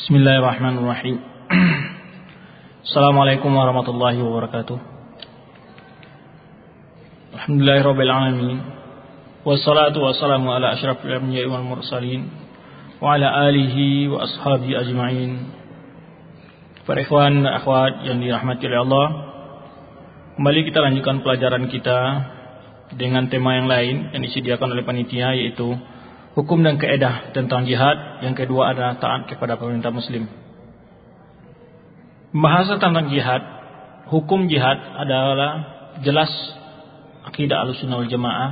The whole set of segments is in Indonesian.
Bismillahirrahmanirrahim. Assalamualaikum warahmatullahi wabarakatuh. Alhamdulillahirabbil alamin. Wassalatu wassalamu ala asyrafil anbiya'i wal mursalin wa ala alihi wa ashabihi ajma'in. Para ikhwan dan akhwat yang dirahmati oleh Allah, kembali kita lanjutkan pelajaran kita dengan tema yang lain yang disediakan oleh panitia yaitu hukum dan keedah tentang jihad. Yang kedua adalah taat kepada pemerintah muslim. Bahasa tentang jihad, hukum jihad adalah jelas akidah al-sunnah wal jamaah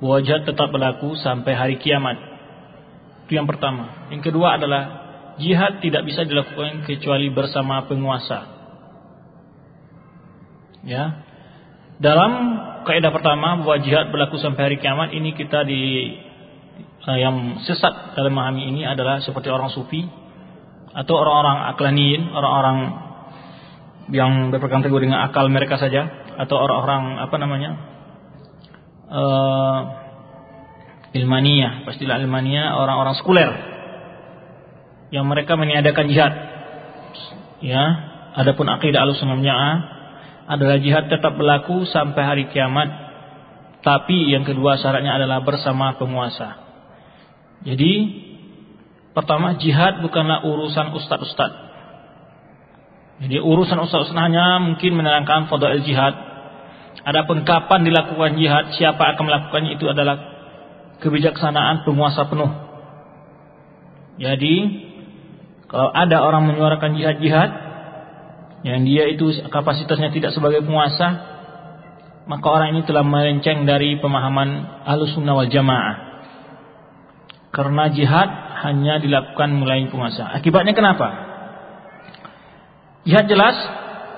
bahwa jihad tetap berlaku sampai hari kiamat. Itu yang pertama. Yang kedua adalah jihad tidak bisa dilakukan kecuali bersama penguasa. Ya. Dalam kaidah pertama bahwa jihad berlaku sampai hari kiamat ini kita di yang sesat dalam memahami ini adalah seperti orang sufi atau orang-orang aklaniin, orang-orang yang berpegang teguh dengan akal mereka saja atau orang-orang apa namanya uh, ilmania, pastilah ilmania, orang-orang sekuler yang mereka meniadakan jihad. Ya, adapun akidah Ahlussunnah adalah jihad tetap berlaku sampai hari kiamat. Tapi yang kedua syaratnya adalah bersama penguasa. Jadi pertama jihad bukanlah urusan ustad-ustad. Jadi urusan ustad-ustad hanya mungkin menerangkan fadail jihad. Adapun kapan dilakukan jihad, siapa akan melakukannya itu adalah kebijaksanaan penguasa penuh. Jadi kalau ada orang menyuarakan jihad-jihad yang dia itu kapasitasnya tidak sebagai penguasa, maka orang ini telah melenceng dari pemahaman Ahlussunnah wal Jamaah. Karena jihad hanya dilakukan mulai penguasa. Akibatnya kenapa? Jihad jelas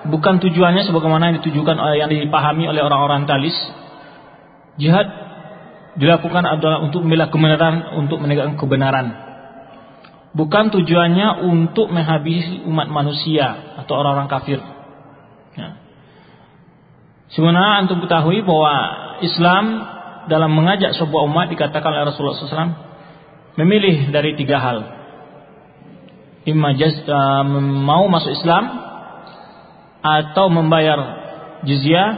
bukan tujuannya sebagaimana yang ditujukan oleh yang dipahami oleh orang-orang talis. Jihad dilakukan adalah untuk membela kebenaran, untuk menegakkan kebenaran. Bukan tujuannya untuk menghabisi umat manusia atau orang-orang kafir. Ya. Sebenarnya antum ketahui bahwa Islam dalam mengajak sebuah umat dikatakan oleh Rasulullah SAW memilih dari tiga hal. Imma uh, mau masuk Islam atau membayar jizyah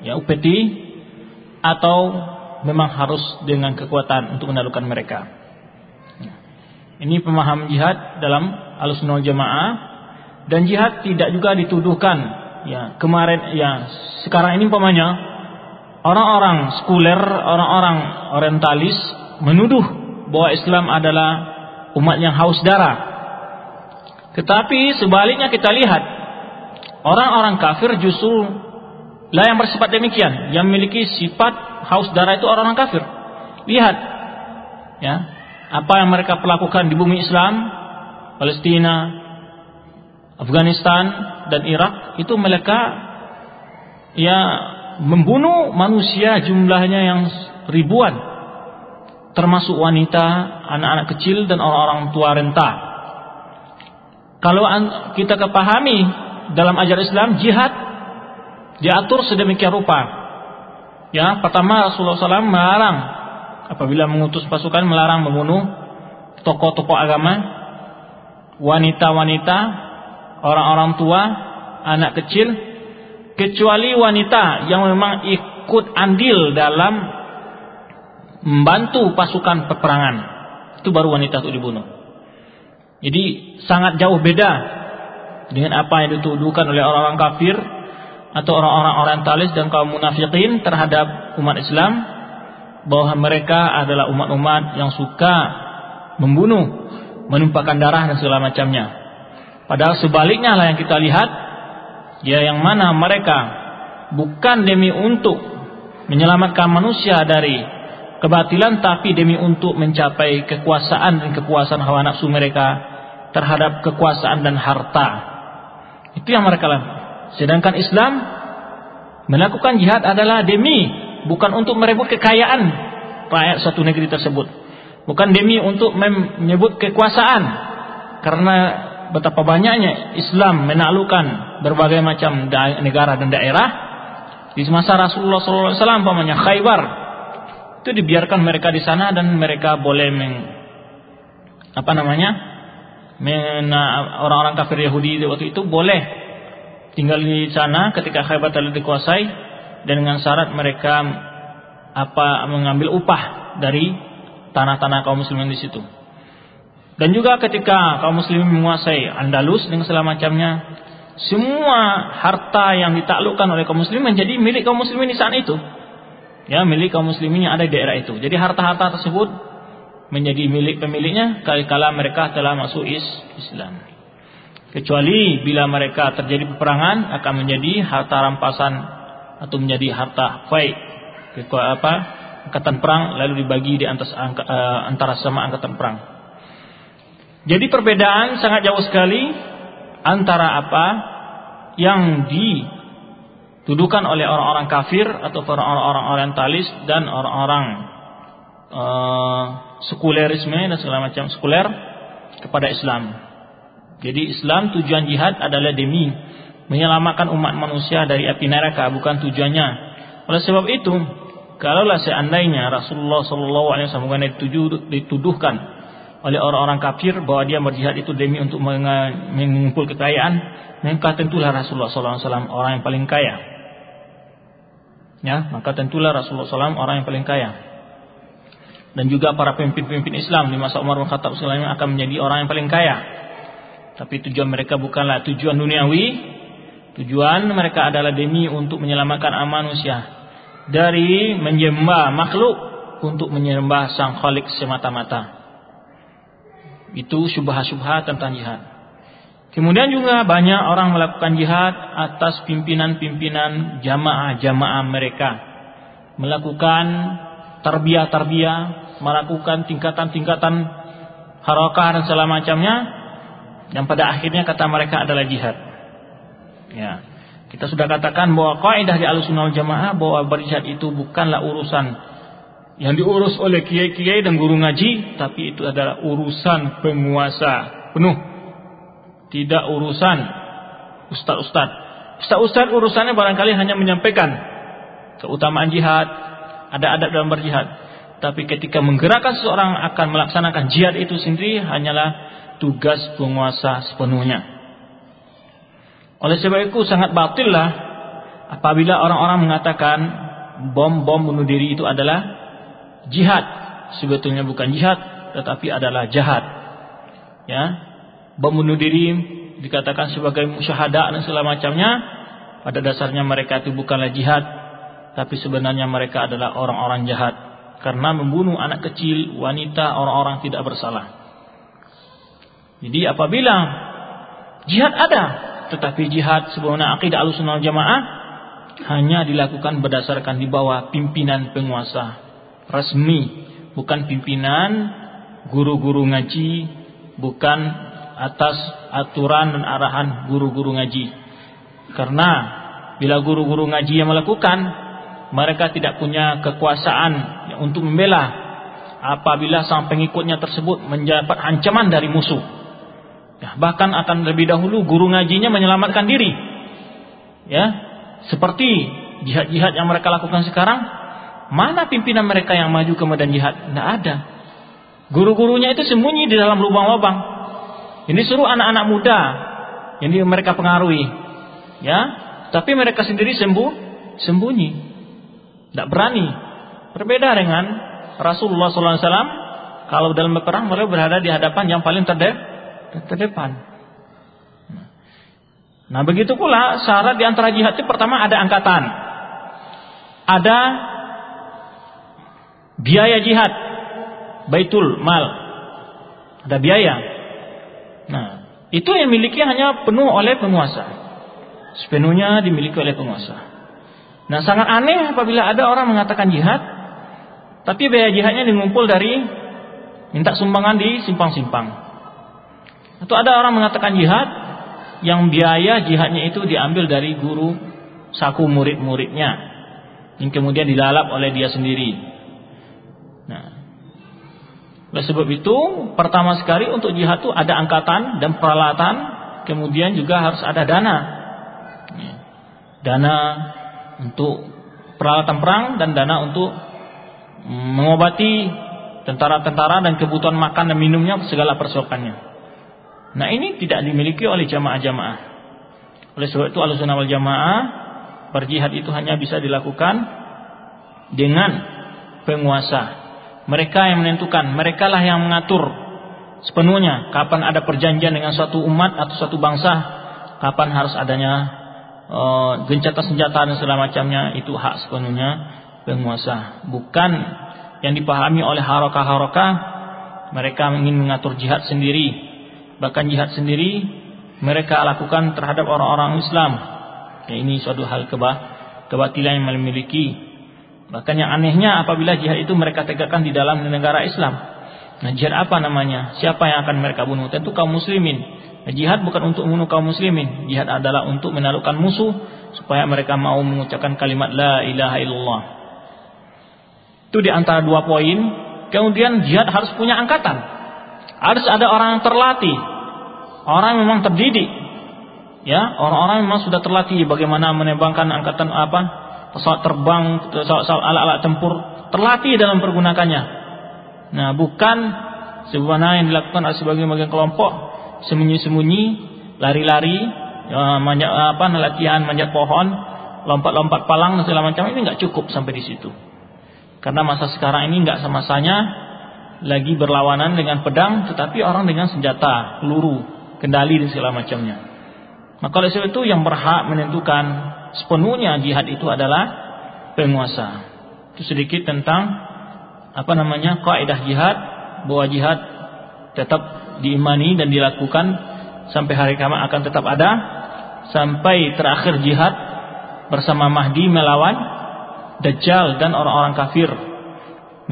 ya upeti atau memang harus dengan kekuatan untuk menaklukkan mereka. Ini pemahaman jihad dalam alusnul jamaah dan jihad tidak juga dituduhkan ya kemarin ya sekarang ini umpamanya orang-orang sekuler orang-orang orientalis menuduh bahwa Islam adalah umat yang haus darah. Tetapi sebaliknya kita lihat orang-orang kafir justru lah yang bersifat demikian, yang memiliki sifat haus darah itu orang-orang kafir. Lihat ya, apa yang mereka perlakukan di bumi Islam, Palestina, Afghanistan dan Irak itu mereka ya membunuh manusia jumlahnya yang ribuan termasuk wanita, anak-anak kecil dan orang-orang tua renta. Kalau kita kepahami dalam ajaran Islam jihad diatur sedemikian rupa. Ya, pertama Rasulullah SAW melarang apabila mengutus pasukan melarang membunuh tokoh-tokoh agama, wanita-wanita, orang-orang tua, anak kecil, kecuali wanita yang memang ikut andil dalam membantu pasukan peperangan. Itu baru wanita itu dibunuh. Jadi sangat jauh beda dengan apa yang dituduhkan oleh orang-orang kafir atau orang-orang orientalis dan kaum munafikin terhadap umat Islam bahwa mereka adalah umat-umat yang suka membunuh, menumpahkan darah dan segala macamnya. Padahal sebaliknya lah yang kita lihat, ya yang mana mereka bukan demi untuk menyelamatkan manusia dari kebatilan tapi demi untuk mencapai kekuasaan dan kepuasan hawa nafsu mereka terhadap kekuasaan dan harta. Itu yang mereka lakukan. Sedangkan Islam melakukan jihad adalah demi bukan untuk merebut kekayaan rakyat satu negeri tersebut. Bukan demi untuk menyebut kekuasaan. Karena betapa banyaknya Islam menaklukkan berbagai macam negara dan daerah di masa Rasulullah SAW pamannya Khaybar itu dibiarkan mereka di sana dan mereka boleh meng, apa namanya orang-orang kafir Yahudi waktu itu boleh tinggal di sana ketika Khaybar telah dikuasai dan dengan syarat mereka apa mengambil upah dari tanah-tanah kaum muslimin di situ. Dan juga ketika kaum muslimin menguasai Andalus dengan segala macamnya, semua harta yang ditaklukkan oleh kaum muslimin menjadi milik kaum muslimin di saat itu. Ya, milik kaum muslimin yang ada di daerah itu. Jadi harta-harta tersebut menjadi milik pemiliknya kala mereka telah masuk is Islam. Kecuali bila mereka terjadi peperangan akan menjadi harta rampasan atau menjadi harta faid apa angkatan perang lalu dibagi di antas, eh, antara sama angkatan perang. Jadi perbedaan sangat jauh sekali antara apa yang dituduhkan oleh orang-orang kafir atau orang-orang orientalis dan orang-orang uh, sekulerisme dan segala macam sekuler kepada Islam. Jadi Islam tujuan jihad adalah demi menyelamatkan umat manusia dari api neraka bukan tujuannya. Oleh sebab itu, kalaulah seandainya Rasulullah SAW dituduhkan oleh orang-orang kafir bahwa dia berjihad itu demi untuk mengumpul kekayaan, maka tentulah Rasulullah SAW orang yang paling kaya. Ya, maka tentulah Rasulullah SAW orang yang paling kaya. Dan juga para pemimpin-pemimpin Islam di masa Umar bin Khattab akan menjadi orang yang paling kaya. Tapi tujuan mereka bukanlah tujuan duniawi. Tujuan mereka adalah demi untuk menyelamatkan manusia dari menyembah makhluk untuk menyembah Sang Khalik semata-mata. Itu syubhat-syubhat tentang jihad. Kemudian juga banyak orang melakukan jihad atas pimpinan-pimpinan jamaah-jamaah mereka. Melakukan tarbiyah-tarbiyah, melakukan tingkatan-tingkatan harakah dan segala macamnya. Yang pada akhirnya kata mereka adalah jihad. Ya. Kita sudah katakan bahwa kaidah di Ahlussunnah Jamaah bahwa berjihad itu bukanlah urusan yang diurus oleh kiai-kiai dan guru ngaji, tapi itu adalah urusan penguasa penuh. Tidak urusan ustaz-ustaz. Ustaz-ustaz urusannya barangkali hanya menyampaikan keutamaan jihad, ada adat dalam berjihad. Tapi ketika menggerakkan seseorang akan melaksanakan jihad itu sendiri hanyalah tugas penguasa sepenuhnya. Oleh sebab itu sangat batillah apabila orang-orang mengatakan bom-bom bunuh diri itu adalah jihad sebetulnya bukan jihad tetapi adalah jahat ya membunuh diri dikatakan sebagai syahada dan segala macamnya. Pada dasarnya mereka itu bukanlah jihad tapi sebenarnya mereka adalah orang-orang jahat. Karena membunuh anak kecil wanita orang-orang tidak bersalah. Jadi apabila jihad ada tetapi jihad sebenarnya akidah al-sunnah jamaah hanya dilakukan berdasarkan di bawah pimpinan penguasa resmi, bukan pimpinan, guru-guru ngaji, bukan atas aturan dan arahan guru-guru ngaji. Karena bila guru-guru ngaji yang melakukan, mereka tidak punya kekuasaan untuk membela apabila sang pengikutnya tersebut mendapat ancaman dari musuh. Ya, bahkan akan lebih dahulu guru ngajinya menyelamatkan diri. Ya, seperti jihad-jihad yang mereka lakukan sekarang Mana pimpinan mereka yang maju ke medan jihad? Tidak ada. Guru-gurunya itu sembunyi di dalam lubang-lubang. Ini suruh anak-anak muda yang mereka pengaruhi. Ya, tapi mereka sendiri sembuh, sembunyi. Tidak berani. Berbeda dengan Rasulullah SAW. Kalau dalam berperang mereka berada di hadapan yang paling terde terdepan. Nah begitu pula syarat di antara jihad itu pertama ada angkatan. Ada biaya jihad baitul mal ada biaya itu yang miliki hanya penuh oleh penguasa. Sepenuhnya dimiliki oleh penguasa. Nah sangat aneh apabila ada orang mengatakan jihad tapi biaya jihadnya mengumpul dari minta sumbangan di simpang-simpang. Atau ada orang mengatakan jihad yang biaya jihadnya itu diambil dari guru saku murid-muridnya yang kemudian dilalap oleh dia sendiri oleh sebab itu, pertama sekali untuk jihad itu ada angkatan dan peralatan, kemudian juga harus ada dana. Ya. Dana untuk peralatan perang dan dana untuk mengobati tentara-tentara dan kebutuhan makan dan minumnya segala persiapannya. Nah ini tidak dimiliki oleh jamaah-jamaah. Oleh sebab itu al-sunnah wal jamaah berjihad itu hanya bisa dilakukan dengan penguasa. Mereka yang menentukan, mereka lah yang mengatur sepenuhnya kapan ada perjanjian dengan suatu umat atau suatu bangsa, kapan harus adanya uh, gencatan senjata dan segala macamnya. Itu hak sepenuhnya penguasa, bukan yang dipahami oleh harokah-harokah. Mereka ingin mengatur jihad sendiri. Bahkan jihad sendiri mereka lakukan terhadap orang-orang Islam. Ya, ini suatu hal keba kebatilan yang memiliki bahkan yang anehnya apabila jihad itu mereka tegakkan di dalam negara Islam nah jihad apa namanya siapa yang akan mereka bunuh tentu kaum muslimin nah, jihad bukan untuk membunuh kaum muslimin jihad adalah untuk menaklukkan musuh supaya mereka mau mengucapkan kalimat la ilaha illallah itu di antara dua poin. Kemudian jihad harus punya angkatan. Harus ada orang yang terlatih. Orang yang memang terdidik. Ya, orang-orang memang sudah terlatih bagaimana menembangkan angkatan apa? Pesawat terbang, pesawat alat-alat tempur, terlatih dalam pergunakannya. Nah, bukan sebagaimana yang dilakukan oleh sebagian bagian kelompok sembunyi-sembunyi, lari-lari, ya, manjat apa latihan manjat pohon, lompat-lompat palang dan segala macam ini nggak cukup sampai di situ. Karena masa sekarang ini nggak sama-masanya lagi berlawanan dengan pedang, tetapi orang dengan senjata, peluru, kendali dan segala macamnya. Maka oleh sebab itu yang berhak menentukan sepenuhnya jihad itu adalah penguasa. Itu sedikit tentang apa namanya kaidah jihad bahwa jihad tetap diimani dan dilakukan sampai hari kiamat akan tetap ada sampai terakhir jihad bersama Mahdi melawan Dajjal dan orang-orang kafir.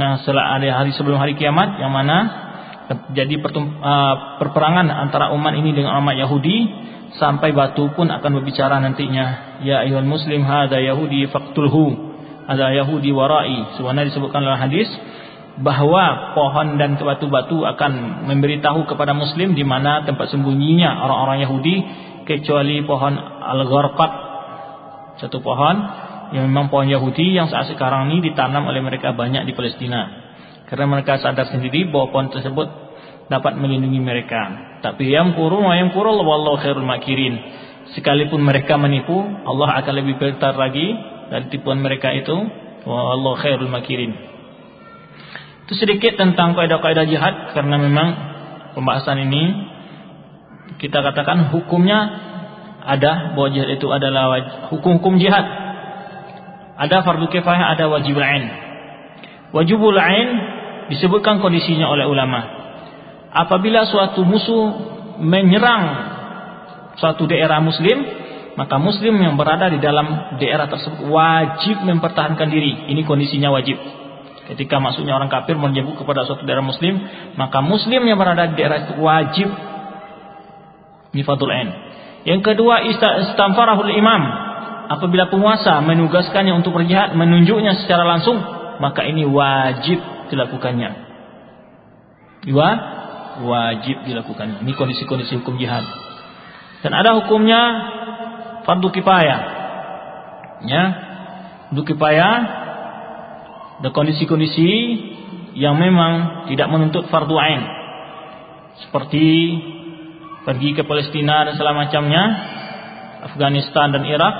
Nah, setelah ada hari sebelum hari kiamat yang mana terjadi uh, perperangan antara umat ini dengan umat Yahudi sampai batu pun akan berbicara nantinya. Ya ayuhal muslim hada Yahudi faqtulhu. Ada Yahudi warai. Sebenarnya disebutkan dalam hadis bahwa pohon dan batu-batu akan memberitahu kepada muslim di mana tempat sembunyinya orang-orang Yahudi kecuali pohon al-gharqat satu pohon yang memang pohon Yahudi yang saat sekarang ini ditanam oleh mereka banyak di Palestina. Karena mereka sadar sendiri bahwa pohon tersebut dapat melindungi mereka. Tapi yang kurun yang kurun wallahu khairul makirin. Sekalipun mereka menipu, Allah akan lebih pintar lagi dari tipuan mereka itu. Wallahu khairul makirin. Itu sedikit tentang kaidah-kaidah jihad karena memang pembahasan ini kita katakan hukumnya ada bahwa jihad itu adalah hukum-hukum jihad ada fardu kifayah, ada wajib ain. Wajibul ain disebutkan kondisinya oleh ulama. Apabila suatu musuh menyerang suatu daerah muslim, maka muslim yang berada di dalam daerah tersebut wajib mempertahankan diri. Ini kondisinya wajib. Ketika masuknya orang kafir menyebut kepada suatu daerah muslim, maka muslim yang berada di daerah itu wajib nifadul ain. Yang kedua istamfarahul imam apabila penguasa menugaskannya untuk berjihad menunjuknya secara langsung maka ini wajib dilakukannya Dua, wajib dilakukannya ini kondisi-kondisi hukum jihad. Dan ada hukumnya fardu kifayah. Ya fardu kifayah. Ada kondisi-kondisi yang memang tidak menuntut fardu ain. Seperti pergi ke Palestina dan segala macamnya Afghanistan dan Irak.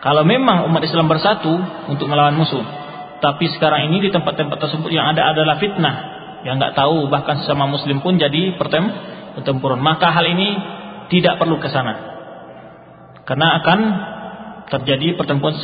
Kalau memang umat Islam bersatu untuk melawan musuh, tapi sekarang ini di tempat-tempat tersebut yang ada adalah fitnah, yang nggak tahu bahkan sesama Muslim pun jadi pertem pertempuran. Maka hal ini tidak perlu ke sana, karena akan terjadi pertempuran